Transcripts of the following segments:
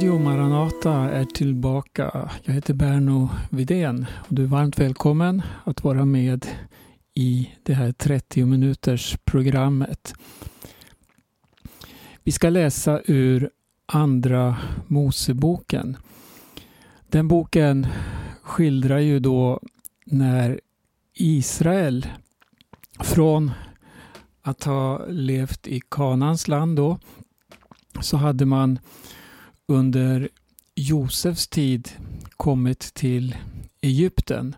Radio Maranata är tillbaka. Jag heter Berno Vidén och du är varmt välkommen att vara med i det här 30 minuters programmet. Vi ska läsa ur Andra Moseboken. Den boken skildrar ju då när Israel från att ha levt i Kanans land då så hade man under Josefs tid kommit till Egypten.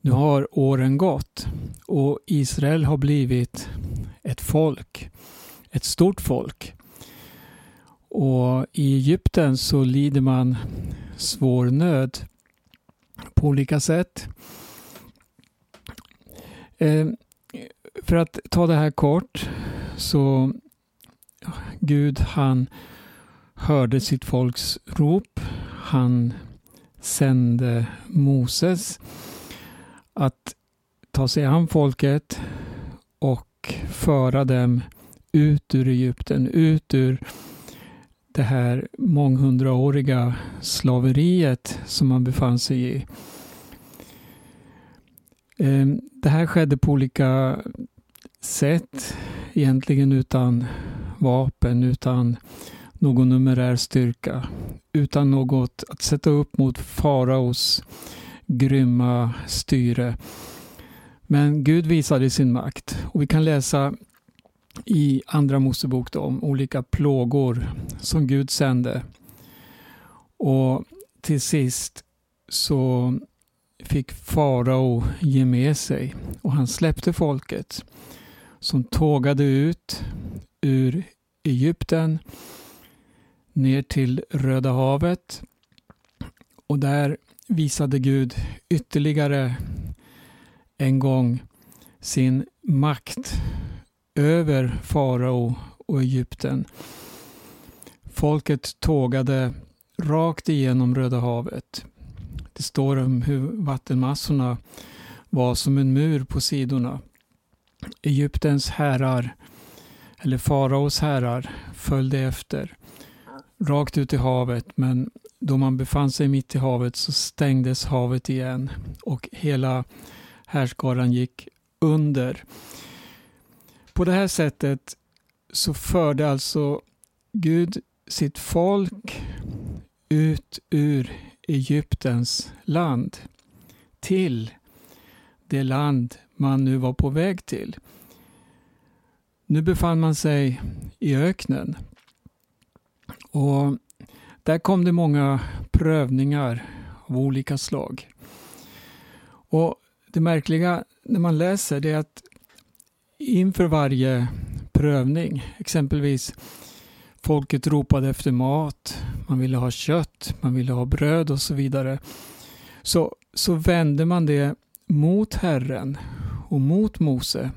Nu har åren gått och Israel har blivit ett folk, ett stort folk. Och i Egypten så lider man svår nöd på olika sätt. Eh, för att ta det här kort så Gud han hörde sitt folks rop. Han sände Moses att ta sig an folket och föra dem ut ur Egypten, ut ur det här månghundraåriga slaveriet som man befann sig i. Ehm, det här skedde på olika sätt, egentligen utan vapen, utan någon numerär styrka, utan något att sätta upp mot faraos grymma styre. Men Gud visade sin makt och vi kan läsa i Andra Mosebok om olika plågor som Gud sände. Och till sist så fick farao ge med sig och han släppte folket som tågade ut ur Egypten ner till Röda havet och där visade Gud ytterligare en gång sin makt över farao och Egypten. Folket tågade rakt igenom Röda havet. Det står om hur vattenmassorna var som en mur på sidorna. Egyptens herrar, eller faraos herrar, följde efter rakt ut i havet men då man befann sig mitt i havet så stängdes havet igen och hela härskaran gick under. På det här sättet så förde alltså Gud sitt folk ut ur Egyptens land till det land man nu var på väg till. Nu befann man sig i öknen och där kom det många prövningar av olika slag. Och Det märkliga när man läser det är att inför varje prövning, exempelvis folket ropade efter mat, man ville ha kött, man ville ha bröd och så vidare. Så, så vände man det mot Herren och mot Mose.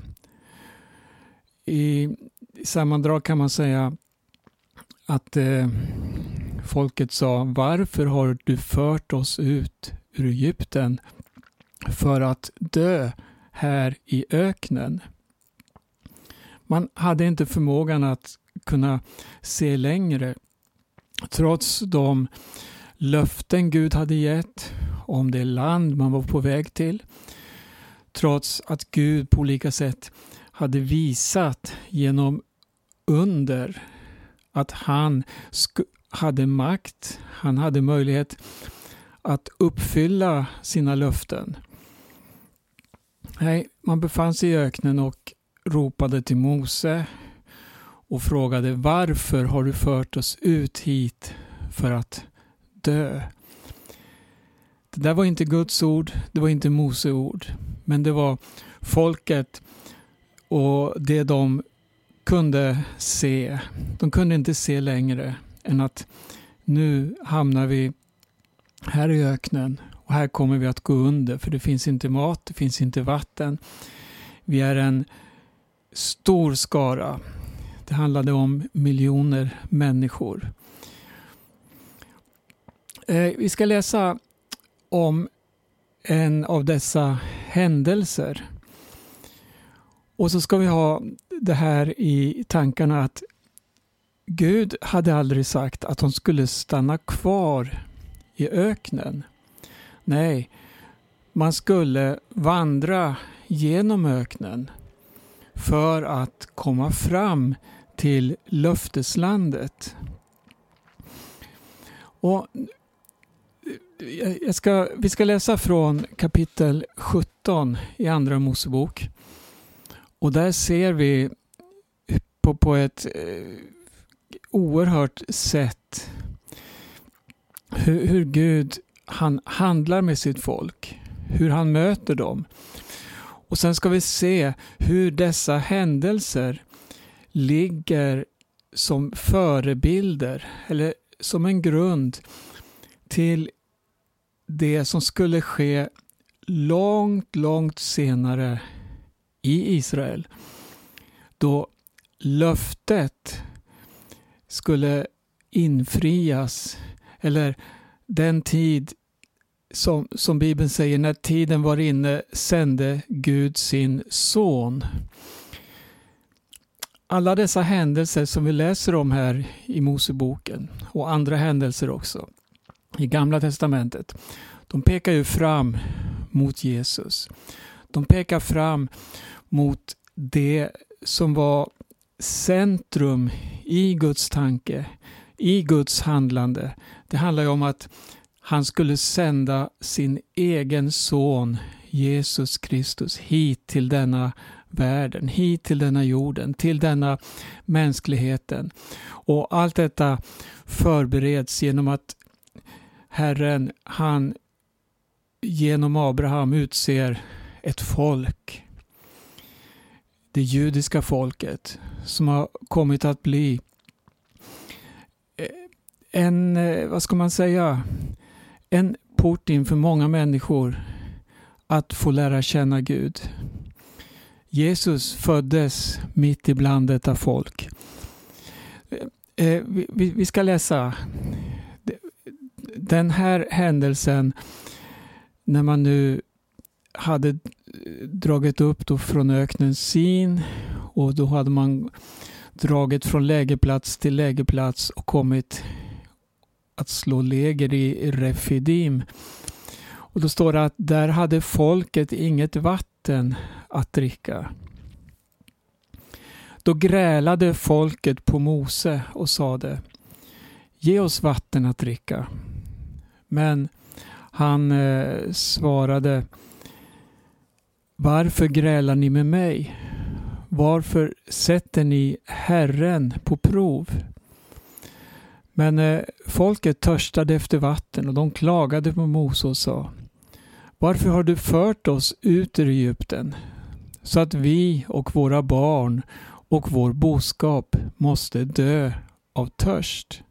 I sammandrag kan man säga att eh, folket sa Varför har du fört oss ut ur Egypten för att dö här i öknen? Man hade inte förmågan att kunna se längre trots de löften Gud hade gett om det land man var på väg till. Trots att Gud på olika sätt hade visat genom under att han hade makt, han hade möjlighet att uppfylla sina löften. Nej, man befann sig i öknen och ropade till Mose och frågade varför har du fört oss ut hit för att dö? Det där var inte Guds ord, det var inte Mose ord, men det var folket och det de kunde se. De kunde inte se längre än att nu hamnar vi här i öknen och här kommer vi att gå under för det finns inte mat, det finns inte vatten. Vi är en stor skara. Det handlade om miljoner människor. Eh, vi ska läsa om en av dessa händelser. Och så ska vi ha det här i tankarna att Gud hade aldrig sagt att de skulle stanna kvar i öknen. Nej, man skulle vandra genom öknen för att komma fram till löfteslandet. Och ska, vi ska läsa från kapitel 17 i Andra Mosebok. Och där ser vi på, på ett eh, oerhört sätt hur, hur Gud han handlar med sitt folk. Hur han möter dem. Och sen ska vi se hur dessa händelser ligger som förebilder eller som en grund till det som skulle ske långt, långt senare i Israel. Då löftet skulle infrias. Eller den tid som, som Bibeln säger, när tiden var inne sände Gud sin son. Alla dessa händelser som vi läser om här i Moseboken och andra händelser också i Gamla Testamentet, de pekar ju fram mot Jesus. De pekar fram mot det som var centrum i Guds tanke, i Guds handlande. Det handlar ju om att han skulle sända sin egen son Jesus Kristus hit till denna världen, hit till denna jorden, till denna mänskligheten. Och allt detta förbereds genom att Herren, han genom Abraham utser ett folk. Det judiska folket som har kommit att bli eh, en, eh, vad ska man säga, en port in för många människor att få lära känna Gud. Jesus föddes mitt ibland detta folk. Eh, vi ska läsa den här händelsen när man nu hade eh, dragit upp då från öknen Sin och då hade man dragit från lägerplats till lägerplats och kommit att slå läger i Refidim. Och då står det att där hade folket inget vatten att dricka. Då grälade folket på Mose och sade Ge oss vatten att dricka. Men han eh, svarade varför grälar ni med mig? Varför sätter ni Herren på prov? Men eh, folket törstade efter vatten och de klagade på Mose och sa Varför har du fört oss ut ur Egypten så att vi och våra barn och vår boskap måste dö av törst?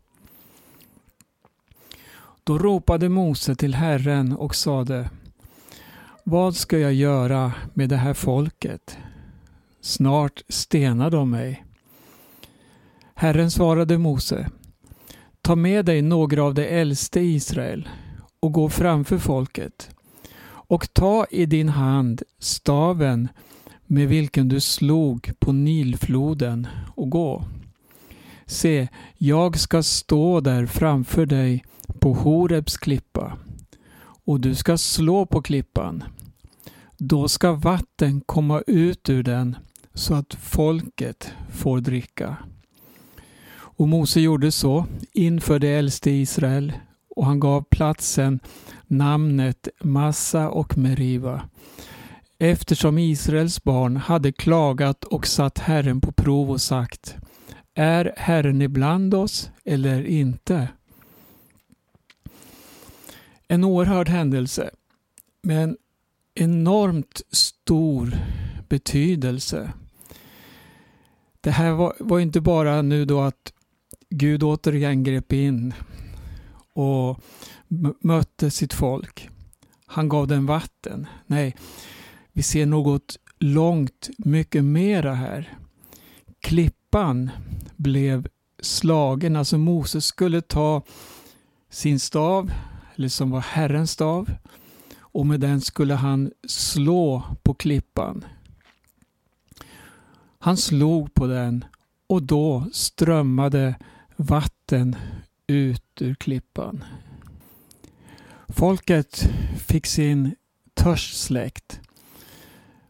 Då ropade Mose till Herren och sade vad ska jag göra med det här folket? Snart stenar de mig. Herren svarade Mose Ta med dig några av de äldste i Israel och gå framför folket och ta i din hand staven med vilken du slog på Nilfloden och gå. Se, jag ska stå där framför dig på Horebs klippa och du ska slå på klippan. Då ska vatten komma ut ur den så att folket får dricka. Och Mose gjorde så inför de äldste i Israel och han gav platsen namnet Massa och Meriva eftersom Israels barn hade klagat och satt Herren på prov och sagt Är Herren ibland oss eller inte? En oerhörd händelse men enormt stor betydelse. Det här var, var inte bara nu då att Gud återigen grep in och mötte sitt folk. Han gav dem vatten. Nej, vi ser något långt mycket mera här. Klippan blev slagen, alltså Moses skulle ta sin stav, eller som var Herrens stav, och med den skulle han slå på klippan. Han slog på den och då strömmade vatten ut ur klippan. Folket fick sin törst släckt.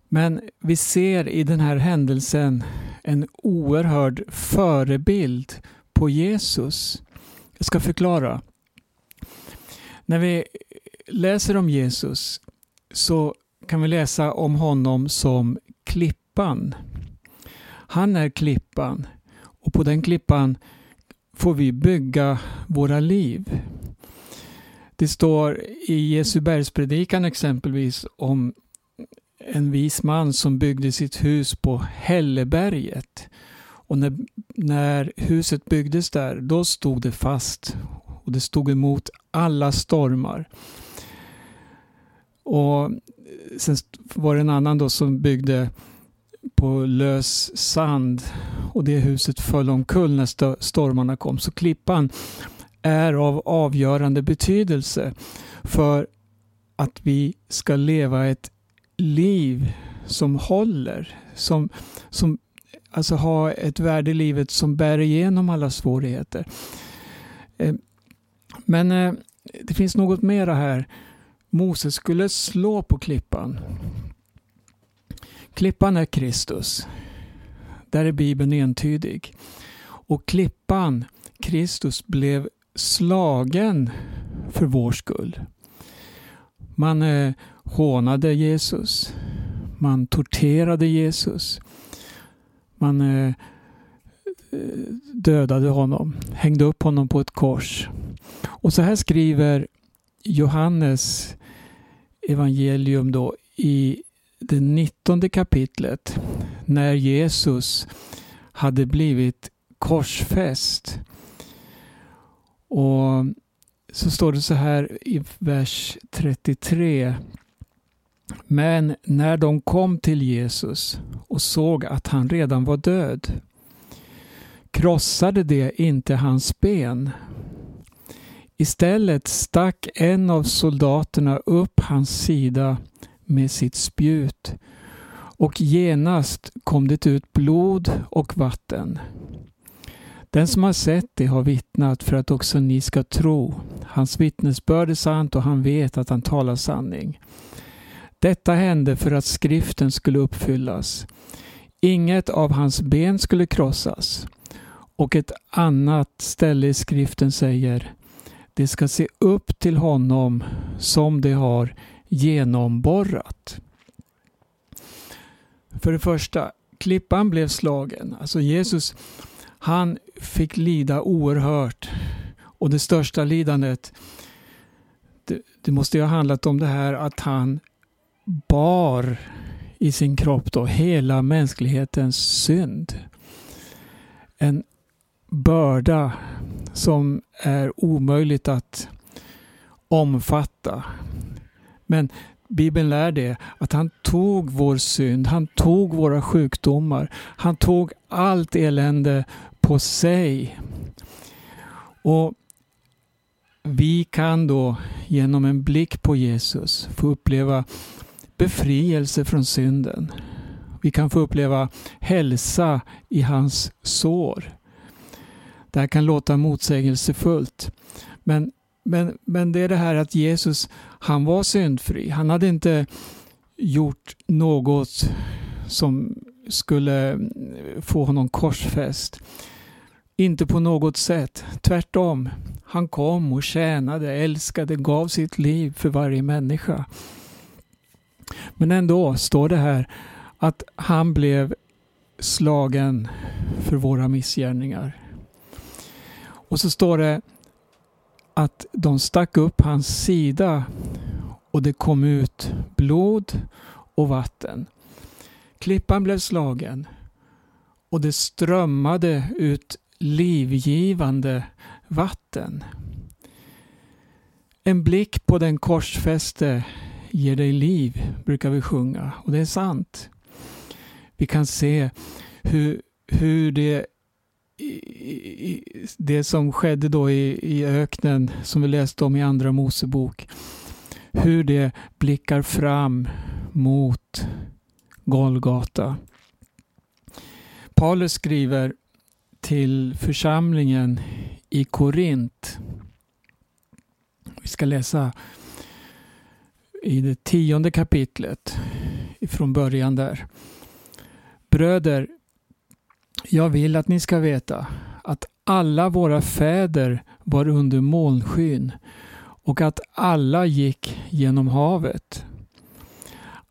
Men vi ser i den här händelsen en oerhörd förebild på Jesus. Jag ska förklara. När vi läser om Jesus så kan vi läsa om honom som klippan. Han är klippan och på den klippan får vi bygga våra liv. Det står i Jesu bergspredikan exempelvis om en vis man som byggde sitt hus på Hälleberget. Och när, när huset byggdes där, då stod det fast och det stod emot alla stormar. Och eh, sen var det en annan då som byggde på lös sand och det huset föll omkull när stormarna kom. Så klippan är av avgörande betydelse för att vi ska leva ett liv som håller, som, som alltså ha ett värde i livet som bär igenom alla svårigheter. Eh, men eh, det finns något mera här. Moses skulle slå på klippan. Klippan är Kristus. Där är Bibeln entydig. Och klippan, Kristus, blev slagen för vår skull. Man eh, hånade Jesus. Man torterade Jesus. Man eh, eh dödade honom, hängde upp honom på ett kors. Och så här skriver Johannes evangelium då i det nittonde kapitlet när Jesus hade blivit korsfäst. Och så står det så här i vers 33. Men när de kom till Jesus och såg att han redan var död krossade det inte hans ben. Istället stack en av soldaterna upp hans sida med sitt spjut och genast kom det ut blod och vatten. Den som har sett det har vittnat för att också ni ska tro. Hans vittnesbörd är sant och han vet att han talar sanning. Detta hände för att skriften skulle uppfyllas. Inget av hans ben skulle krossas. Och ett annat ställe i skriften säger det ska se upp till honom som det har genomborrat. För det första, klippan blev slagen. Alltså Jesus, han fick lida oerhört. Och det största lidandet, det, det måste ju ha handlat om det här att han bar i sin kropp då hela mänsklighetens synd. En börda som är omöjligt att omfatta. Men Bibeln lär det att han tog vår synd, han tog våra sjukdomar, han tog allt elände på sig. Och vi kan då genom en blick på Jesus få uppleva befrielse från synden. Vi kan få uppleva hälsa i hans sår. Det här kan låta motsägelsefullt. Men, men, men det är det här att Jesus, han var syndfri. Han hade inte gjort något som skulle få honom korsfäst. Inte på något sätt. Tvärtom. Han kom och tjänade, älskade, gav sitt liv för varje människa. Men ändå står det här att han blev slagen för våra missgärningar. Och så står det att de stack upp hans sida och det kom ut blod och vatten. Klippan blev slagen och det strömmade ut livgivande vatten. En blick på den korsfäste ger dig liv, brukar vi sjunga. Och det är sant. Vi kan se hur, hur det det som skedde då i, i öknen som vi läste om i Andra Mosebok. Hur det blickar fram mot Golgata. Paulus skriver till församlingen i Korint. Vi ska läsa i det tionde kapitlet ifrån början där. Bröder, jag vill att ni ska veta att alla våra fäder var under molnskyn och att alla gick genom havet.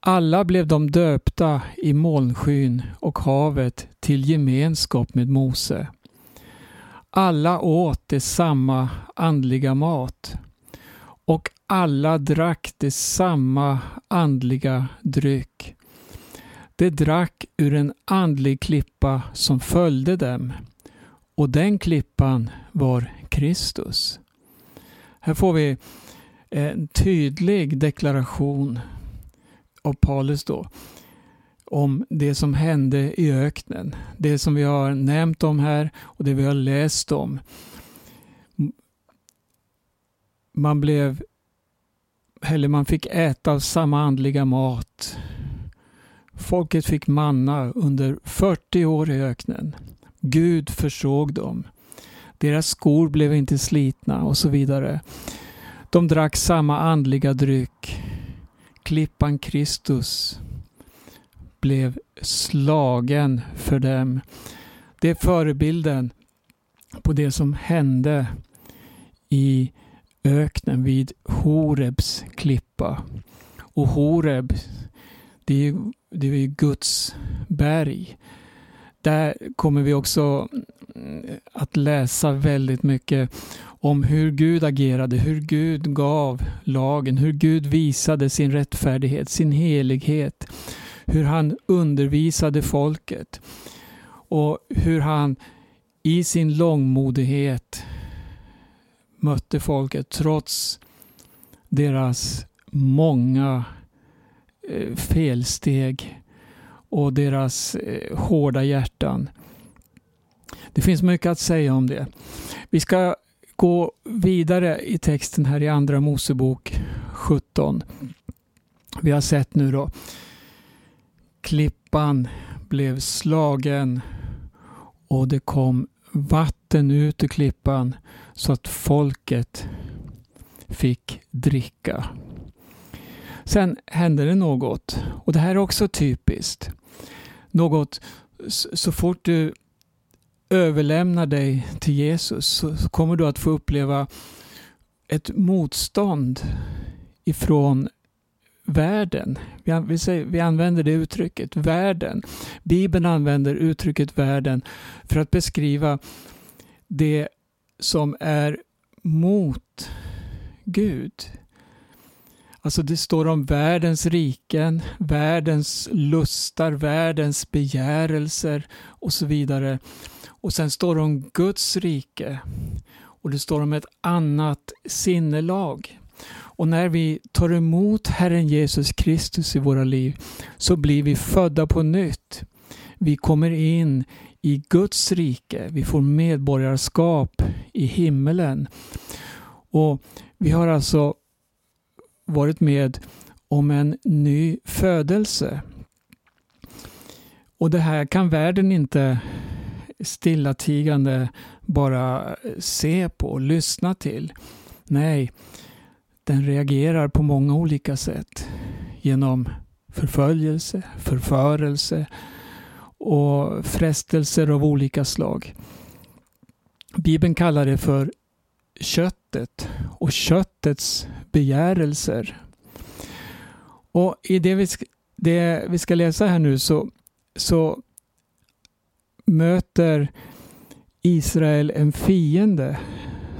Alla blev de döpta i molnskyn och havet till gemenskap med Mose. Alla åt det samma andliga mat och alla drack det samma andliga dryck. De drack ur en andlig klippa som följde dem och den klippan var Kristus. Här får vi en tydlig deklaration av Paulus då om det som hände i öknen. Det som vi har nämnt om här och det vi har läst om. Man blev eller man fick äta av samma andliga mat. Folket fick manna under 40 år i öknen. Gud försåg dem. Deras skor blev inte slitna och så vidare. De drack samma andliga dryck. Klippan Kristus blev slagen för dem. Det är förebilden på det som hände i öknen vid Horebs klippa. Och Horeb, det det är ju Guds berg. Där kommer vi också mm, att läsa väldigt mycket om hur Gud agerade, hur Gud gav lagen, hur Gud visade sin rättfärdighet, sin helighet, hur han undervisade folket och hur han i sin långmodighet mötte folket trots deras många Eh, felsteg och deras eh, hårda hjärtan. Det finns mycket att säga om det. Vi ska gå vidare i texten här i Andra Mosebok 17. Vi har sett nu då klippan blev slagen och det kom vatten ut ur klippan så att folket fick dricka. Sen hände det något och det här är också typiskt. Något så fort du överlämnar dig till Jesus så kommer du att få uppleva ett motstånd ifrån världen. Vi, säger, vi använder det uttrycket, världen. Bibeln använder uttrycket världen för att beskriva det som är mot Gud. Alltså det står om världens riken, världens lustar, världens begärelser och så vidare. Och sen står det om Guds rike och det står om ett annat sinnelag. Och när vi tar emot Herren Jesus Kristus i våra liv så blir vi födda på nytt. Vi kommer in i Guds rike. Vi får medborgarskap i himmelen. Och Vi har alltså varit med om en ny födelse. Och det här kan världen inte stillatigande bara se på och lyssna till. Nej, den reagerar på många olika sätt. Genom förföljelse, förförelse och frestelser av olika slag. Bibeln kallar det för köttet och köttets begärelser. Och i det vi, ska, det vi ska läsa här nu så, så möter Israel en fiende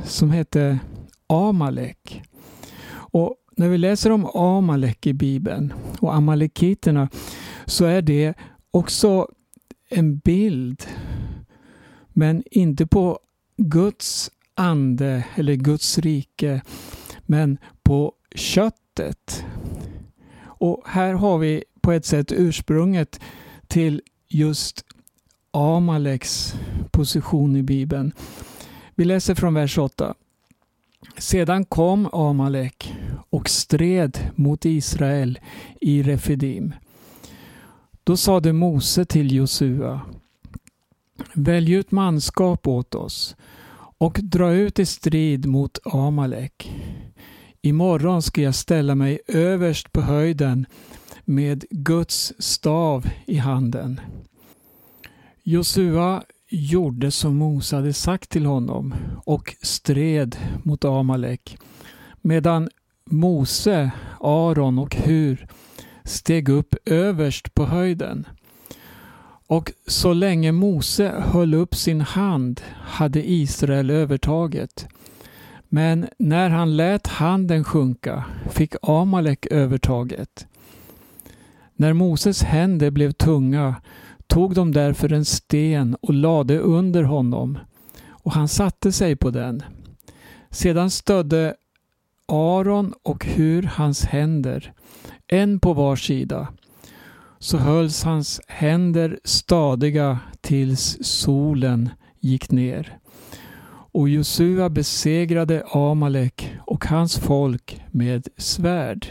som heter Amalek. Och när vi läser om Amalek i Bibeln och amalekiterna så är det också en bild men inte på Guds ande eller Guds rike men på köttet. Och här har vi på ett sätt ursprunget till just Amaleks position i Bibeln. Vi läser från vers 8. Sedan kom Amalek och stred mot Israel i Refidim. Då sade Mose till Josua Välj ut manskap åt oss och dra ut i strid mot Amalek. Imorgon ska jag ställa mig överst på höjden med Guds stav i handen. Josua gjorde som Mose hade sagt till honom och stred mot Amalek medan Mose, Aron och Hur steg upp överst på höjden. Och så länge Mose höll upp sin hand hade Israel övertaget. Men när han lät handen sjunka fick Amalek övertaget. När Moses händer blev tunga tog de därför en sten och lade under honom och han satte sig på den. Sedan stödde Aron och Hur hans händer, en på var sida. Så hölls hans händer stadiga tills solen gick ner. Och Josua besegrade Amalek och hans folk med svärd.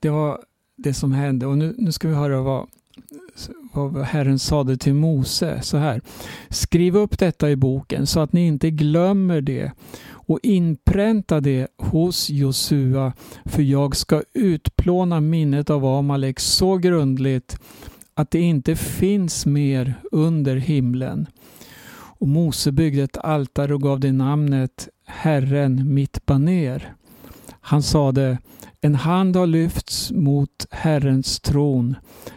Det var det som hände och nu, nu ska vi höra vad, vad Herren sade till Mose så här. Skriv upp detta i boken så att ni inte glömmer det och inpränta det hos Josua för jag ska utplåna minnet av Amalek så grundligt att det inte finns mer under himlen. Och Mose byggde ett altare och gav det namnet Herren mitt baner. Han sade En hand har lyfts mot Herrens tron.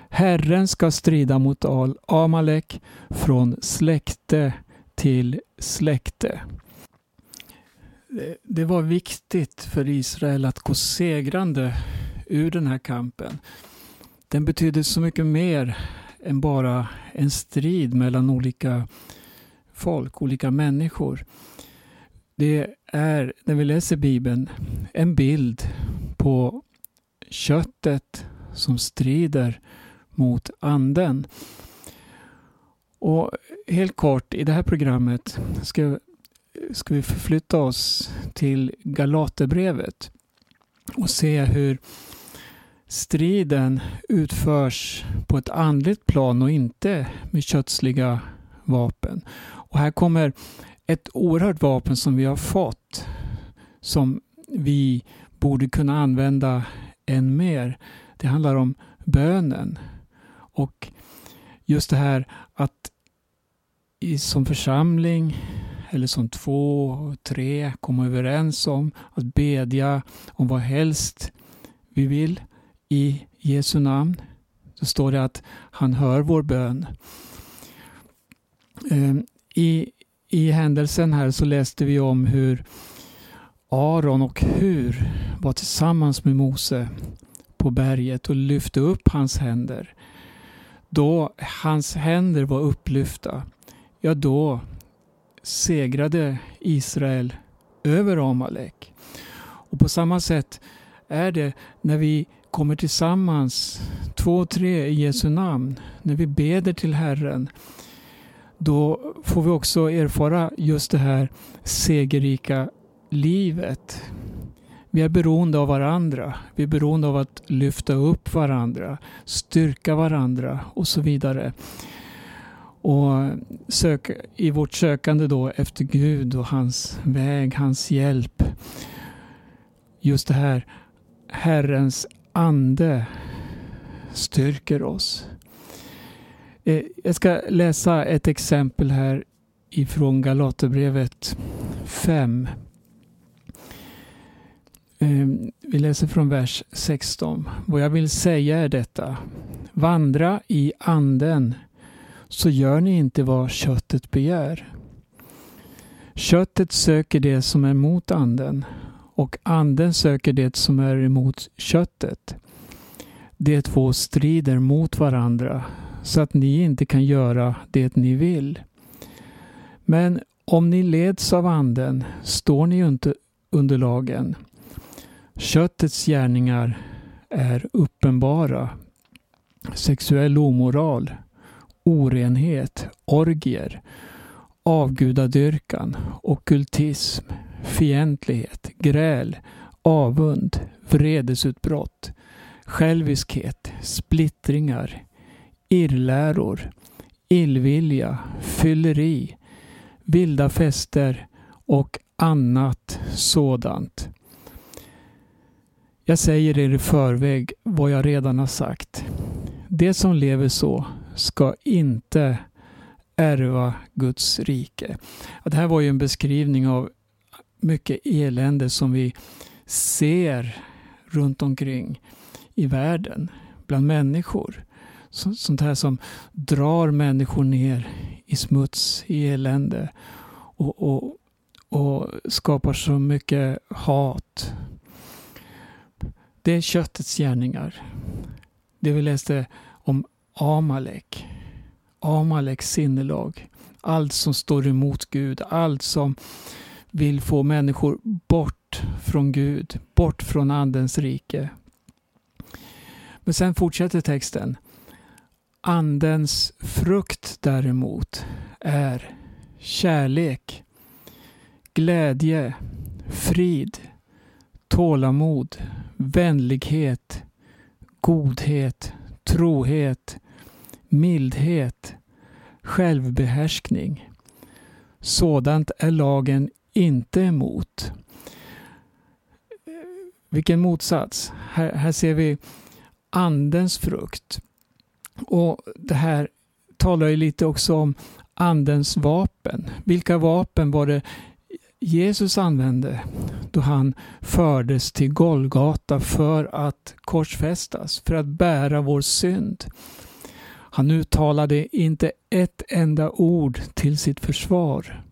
Herren ska strida mot Amalek från släkte till släkte. Det var viktigt för Israel att gå segrande ur den här kampen. Den betydde så mycket mer än bara en strid mellan olika folk, olika människor. Det är, när vi läser Bibeln, en bild på köttet som strider mot anden. Och helt kort, i det här programmet ska, ska vi förflytta oss till Galaterbrevet och se hur striden utförs på ett andligt plan och inte med kötsliga vapen. Och här kommer ett oerhört vapen som vi har fått som vi borde kunna använda än mer. Det handlar om bönen. Och just det här att som församling eller som två, och tre komma överens om att bedja om vad helst vi vill i Jesu namn. Så står det att han hör vår bön. Ehm, I, I händelsen här så läste vi om hur Aron och Hur var tillsammans med Mose på berget och lyfte upp hans händer. Då hans händer var upplyfta, ja då segrade Israel över Amalek. Och på samma sätt är det när vi kommer tillsammans, två och tre i Jesu namn, när vi beder till Herren, då får vi också erfara just det här segerrika livet. Vi är beroende av varandra. Vi är beroende av att lyfta upp varandra, styrka varandra och så vidare. Och sök, i vårt sökande då efter Gud och hans väg, hans hjälp. Just det här, Herrens ande styrker oss. Eh, jag ska läsa ett exempel här ifrån Galaterbrevet 5. Eh, vi läser från vers 16. Vad jag vill säga är detta. Vandra i anden så gör ni inte vad köttet begär. Köttet söker det som är emot anden och anden söker det som är emot köttet. De två strider mot varandra så att ni inte kan göra det ni vill. Men om ni leds av anden står ni inte under lagen. Köttets gärningar är uppenbara. Sexuell omoral, orenhet, orgier, avgudadyrkan, okultism, fientlighet, gräl, avund, vredesutbrott, själviskhet, splittringar, irrläror, illvilja, fylleri, vilda fester och annat sådant. Jag säger er i förväg vad jag redan har sagt. Det som lever så ska inte ärva Guds rike. Det här var ju en beskrivning av mycket elände som vi ser runt omkring i världen bland människor. Sånt här som drar människor ner i smuts, i elände och, och, och skapar så mycket hat. Det är köttets gärningar. Det vi läste Amalek. Amaleks sinnelag. Allt som står emot Gud, allt som vill få människor bort från Gud, bort från Andens rike. Men sen fortsätter texten. Andens frukt däremot är kärlek, glädje, frid, tålamod, vänlighet, godhet, trohet, mildhet, självbehärskning. Sådant är lagen inte emot. Vilken motsats. Här, här ser vi andens frukt. Och Det här talar ju lite också om andens vapen. Vilka vapen var det Jesus använde då han fördes till Golgata för att korsfästas, för att bära vår synd. Han uttalade inte ett enda ord till sitt försvar.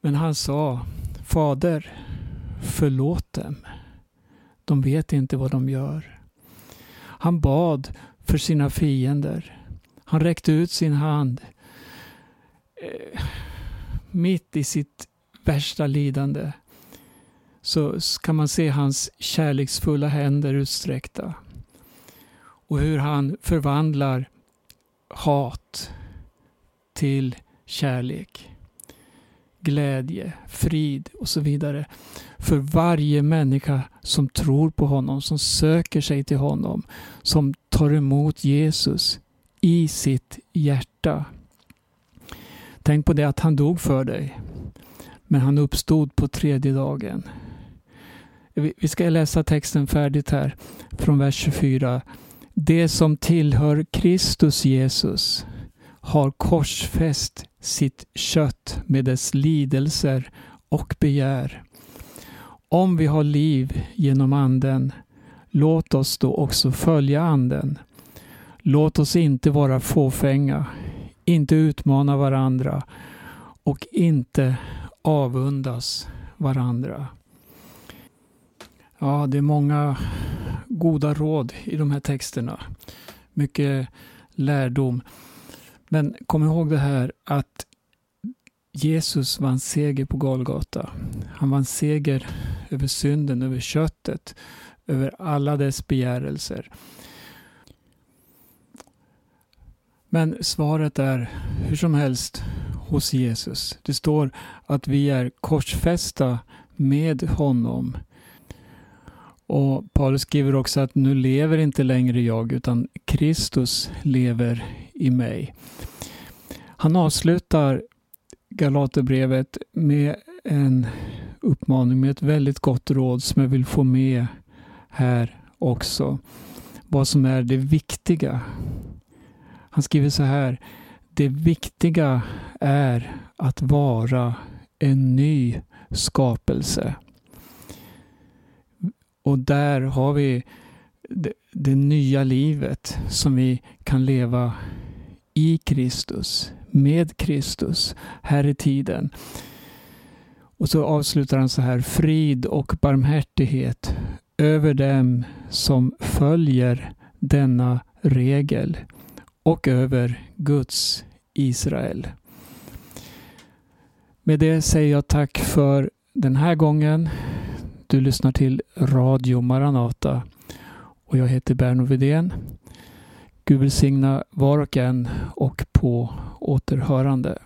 Men han sa, Fader, förlåt dem. De vet inte vad de gör. Han bad för sina fiender. Han räckte ut sin hand eh, mitt i sitt värsta lidande. Så kan man se hans kärleksfulla händer utsträckta. Och hur han förvandlar hat till kärlek, glädje, frid och så vidare. För varje människa som tror på honom, som söker sig till honom, som tar emot Jesus i sitt hjärta. Tänk på det att han dog för dig. Men han uppstod på tredje dagen. Vi ska läsa texten färdigt här från vers 24. Det som tillhör Kristus Jesus har korsfäst sitt kött med dess lidelser och begär. Om vi har liv genom Anden, låt oss då också följa Anden. Låt oss inte vara fåfänga, inte utmana varandra och inte avundas varandra. Ja, det är många goda råd i de här texterna. Mycket lärdom. Men kom ihåg det här att Jesus vann seger på Golgata. Han vann seger över synden, över köttet, över alla dess begärelser. Men svaret är hur som helst hos Jesus. Det står att vi är korsfästa med honom. Och Paulus skriver också att nu lever inte längre jag utan Kristus lever i mig. Han avslutar Galaterbrevet med en uppmaning med ett väldigt gott råd som jag vill få med här också. Vad som är det viktiga. Han skriver så här. Det viktiga är att vara en ny skapelse. Och där har vi det, det, nya livet som vi kan leva i Kristus, med Kristus, här i tiden. Och så avslutar han så här, frid och barmhärtighet över dem som följer denna regel och över Guds Israel. Med det säger jag tack för den här gången. Du lyssnar till Radio Maranata och jag heter Berno Vidén. Gud välsigna var och en och på återhörande.